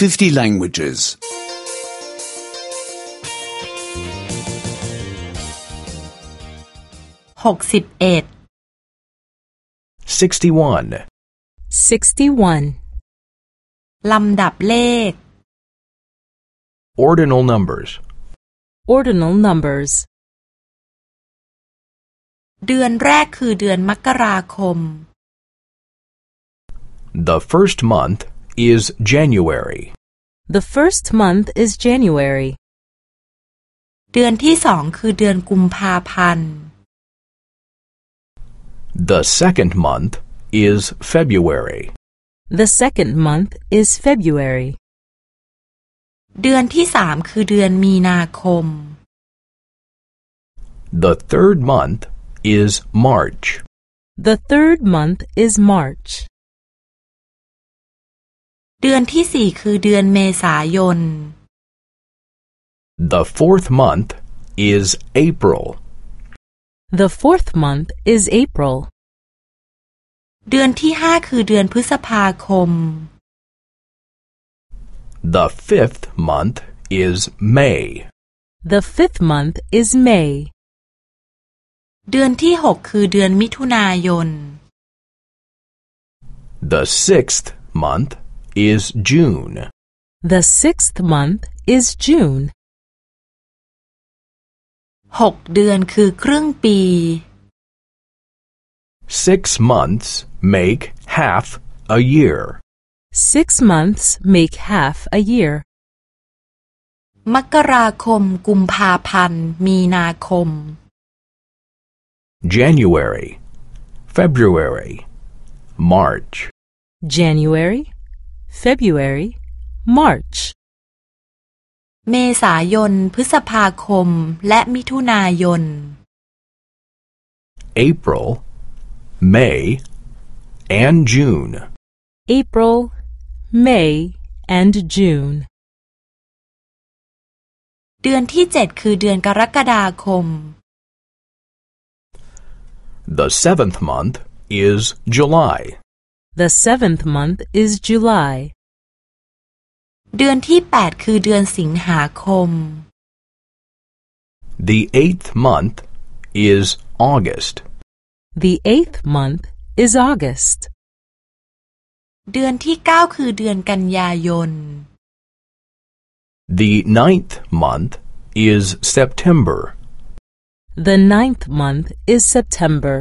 50 languages. หกสิบเอ็ด 61. 61. ลำดับเลข Ordinal numbers. Ordinal numbers. เดือนแรกคือเดือนมกราคม The first month is January. The first month is January. เดือนที่สองคือเดือนกุมภาพันธ์ The second month is February. The second month is February. เดือนที่สามคือเดือนมีนาคม The third month is March. The third month is March. เดือนที่สี่คือเดือนเมษายน The fourth month is April. The fourth month is April. เดือนที่ห้าคือเดือนพฤษภาคม The fifth month is May. The fifth month is May. เดือนที่หกคือเดือนมิถุนายน The sixth month is June. The sixth month is June. หกเดือนคือครึ่งปี Six months make half a year. Six months make half a year. มกราคม กุมภาพันธ์ มีนาคม January, February, March. January, February, March. เมษายน พฤษภาคม และมิถุนายน April, May, and June. April, May, and June. เดือนที่เจ็ดคือเดือนกรกฎาคม The seventh month is July. The seventh month is July. เดือนที่แปดคือเดือนสิงหาคม The eighth month is August. The eighth month is August. เดือนที่เก้าคือเดือนกันยายน The ninth month is September. The ninth month is September.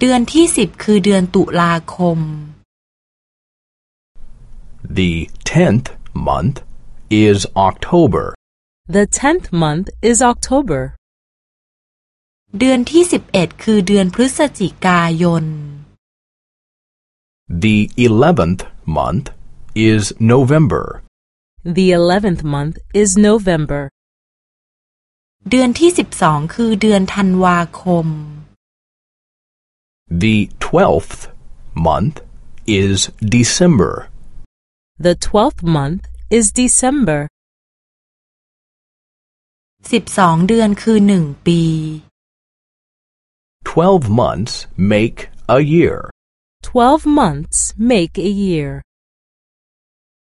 เดือนที่สิบคือเดือนตุลาคม The tenth month is October. The tenth month is October. เดือนที่สิบเอ็ดคือเดือนพฤศจิกายน The eleventh month is November. The eleventh month is November. เดือนที่สิบสองคือเดือนธันวาคม The twelfth month is December. The twelfth month is December. สิบสองเดือนคือหนึ่งปี Twelve months make a year. Twelve months make a year.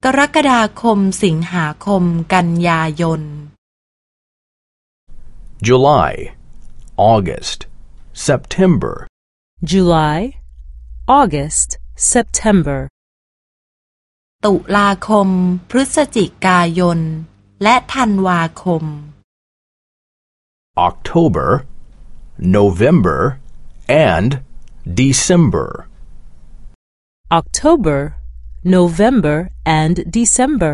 กรกฎาคม สิงหาคม กันยายน July, August, September. July, August, September. ตุลาคม พฤศจิกายน และธันวาคม October, November, and December. October, November, and December.